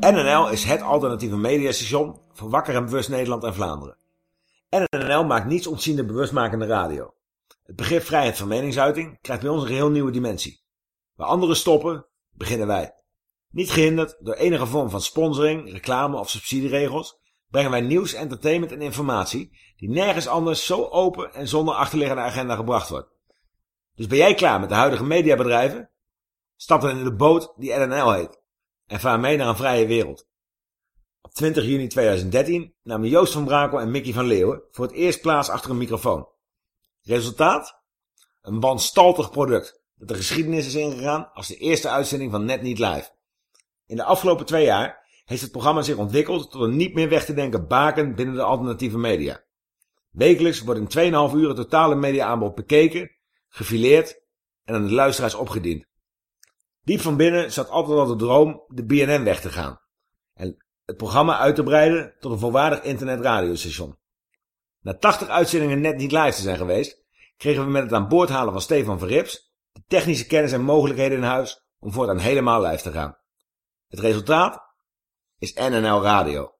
NNL is het alternatieve mediastation voor wakker en bewust Nederland en Vlaanderen. NNL maakt niets ontziende bewustmakende radio. Het begrip vrijheid van meningsuiting krijgt bij ons een geheel nieuwe dimensie. Waar anderen stoppen, beginnen wij. Niet gehinderd door enige vorm van sponsoring, reclame of subsidieregels, brengen wij nieuws, entertainment en informatie die nergens anders zo open en zonder achterliggende agenda gebracht wordt. Dus ben jij klaar met de huidige mediabedrijven? Stap dan in de boot die NNL heet en vaar mee naar een vrije wereld. Op 20 juni 2013 namen Joost van Brakel en Mickey van Leeuwen voor het eerst plaats achter een microfoon. Resultaat? Een wanstaltig product dat de geschiedenis is ingegaan als de eerste uitzending van Net Niet Live. In de afgelopen twee jaar heeft het programma zich ontwikkeld tot een niet meer weg te denken baken binnen de alternatieve media. Wekelijks wordt in 2,5 uur het totale mediaaanbod bekeken, gefileerd en aan de luisteraars opgediend. Diep van binnen zat altijd al de droom de BNN weg te gaan en het programma uit te breiden tot een volwaardig internetradiostation. Na 80 uitzendingen net niet live te zijn geweest, kregen we met het aan boord halen van Stefan Verrips de technische kennis en mogelijkheden in huis om voortaan helemaal live te gaan. Het resultaat is NNL Radio.